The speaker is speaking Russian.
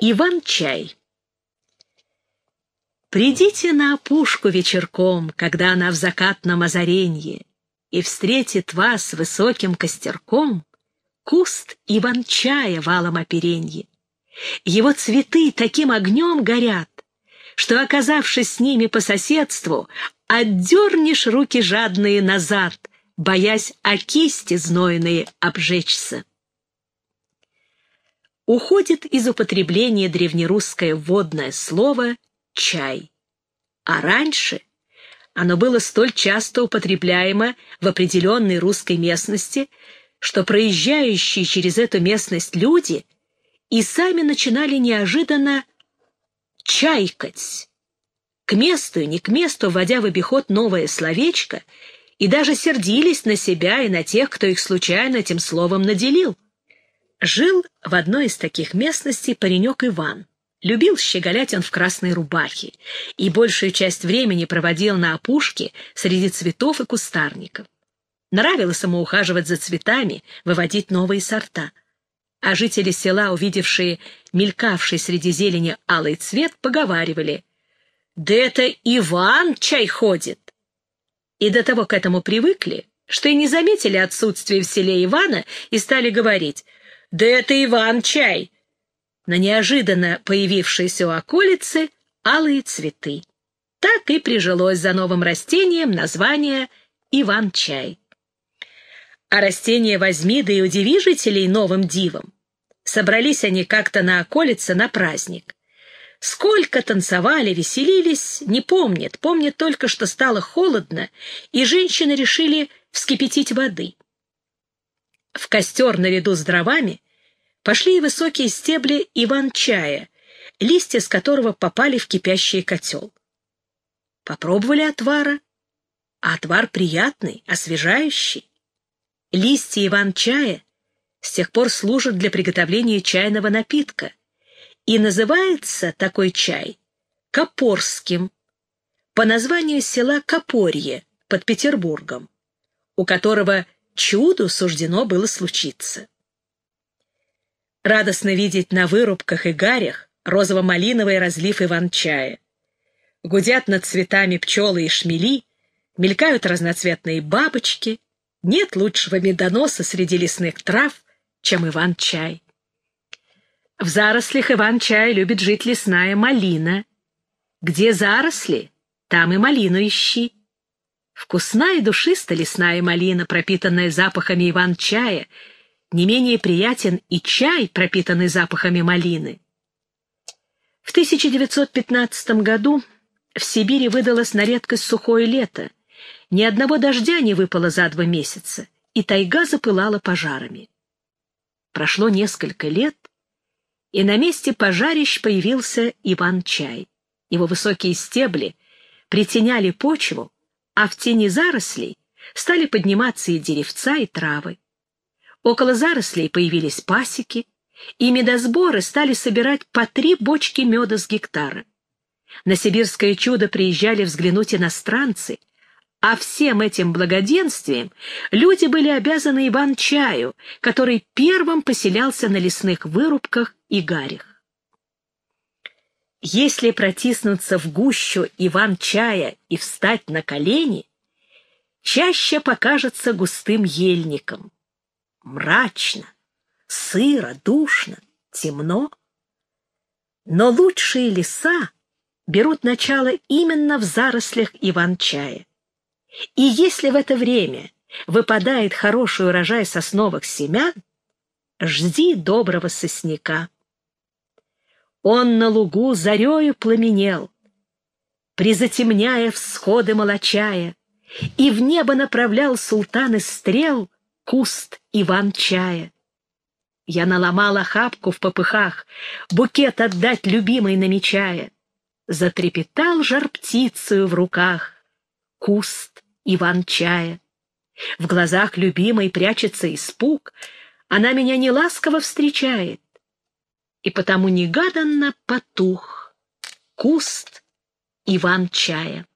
Иван-чай. Придите на опушку вечерком, когда она в закатном озаренье, и встретит вас высоким костерком куст иван-чая валом оперенье. Его цветы таким огнем горят, что, оказавшись с ними по соседству, отдернешь руки жадные назад, боясь о кисти знойные обжечься уходит из употребления древнерусское водное слово «чай». А раньше оно было столь часто употребляемо в определенной русской местности, что проезжающие через эту местность люди и сами начинали неожиданно чайкать. К месту и не к месту, вводя в обиход новое словечко, и даже сердились на себя и на тех, кто их случайно этим словом наделил. Жил в одной из таких местностей паренек Иван. Любил щеголять он в красной рубахе и большую часть времени проводил на опушке среди цветов и кустарников. Нравилось ему ухаживать за цветами, выводить новые сорта. А жители села, увидевшие мелькавший среди зелени алый цвет, поговаривали, «Да это Иван чай ходит!» И до того к этому привыкли, что и не заметили отсутствия в селе Ивана и стали говорить, «Да это Иван-чай!» На неожиданно появившиеся у околицы алые цветы. Так и прижилось за новым растением название Иван-чай. А растение возьми, да и удиви жителей новым дивом. Собрались они как-то на околице на праздник. Сколько танцевали, веселились, не помнит. Помнит только, что стало холодно, и женщины решили вскипятить воды. В костер наряду с дровами пошли и высокие стебли иван-чая, листья с которого попали в кипящий котел. Попробовали отвара, а отвар приятный, освежающий. Листья иван-чая с тех пор служат для приготовления чайного напитка, и называется такой чай Копорским, по названию села Копорье под Петербургом, у которого чуду суждено было случиться. Радостно видеть на вырубках и гарях розово-малиновый разлив иван-чая. Гудят над цветами пчелы и шмели, мелькают разноцветные бабочки. Нет лучшего медоноса среди лесных трав, чем иван-чай. В зарослях иван-чая любит жить лесная малина. Где заросли, там и малину ищи. Вкусная и душиста лесная малина, пропитанная запахами иван-чая, не менее приятен и чай, пропитанный запахами малины. В 1915 году в Сибири выдалось на редкость сухое лето, ни одного дождя не выпало за два месяца, и тайга запылала пожарами. Прошло несколько лет, и на месте пожарищ появился Иван-чай. Его высокие стебли притеняли почву, а в тени зарослей стали подниматься и деревца, и травы. Около зарослей появились пасеки, и медосборы стали собирать по три бочки меда с гектара. На сибирское чудо приезжали взглянуть иностранцы, а всем этим благоденствием люди были обязаны Иван-чаю, который первым поселялся на лесных вырубках и гарях. Если протиснуться в гущу Иван-чая и встать на колени, чаще покажется густым ельником. Мрачно, сыро, душно, темно. Но лучшие леса берут начало именно в зарослях Иван-чая. И если в это время выпадает хороший урожай сосновых семян, жди доброго сосняка. Он на лугу зарею пламенел, Призатемняя всходы молочая, И в небо направлял султан из стрел Куст Иван-чая. Я наломала хапку в попыхах, Букет отдать любимой намечая. Затрепетал жар птицею в руках Куст Иван-чая. В глазах любимой прячется испуг, Она меня неласково встречает и потому негаданно потух куст Иван-чая.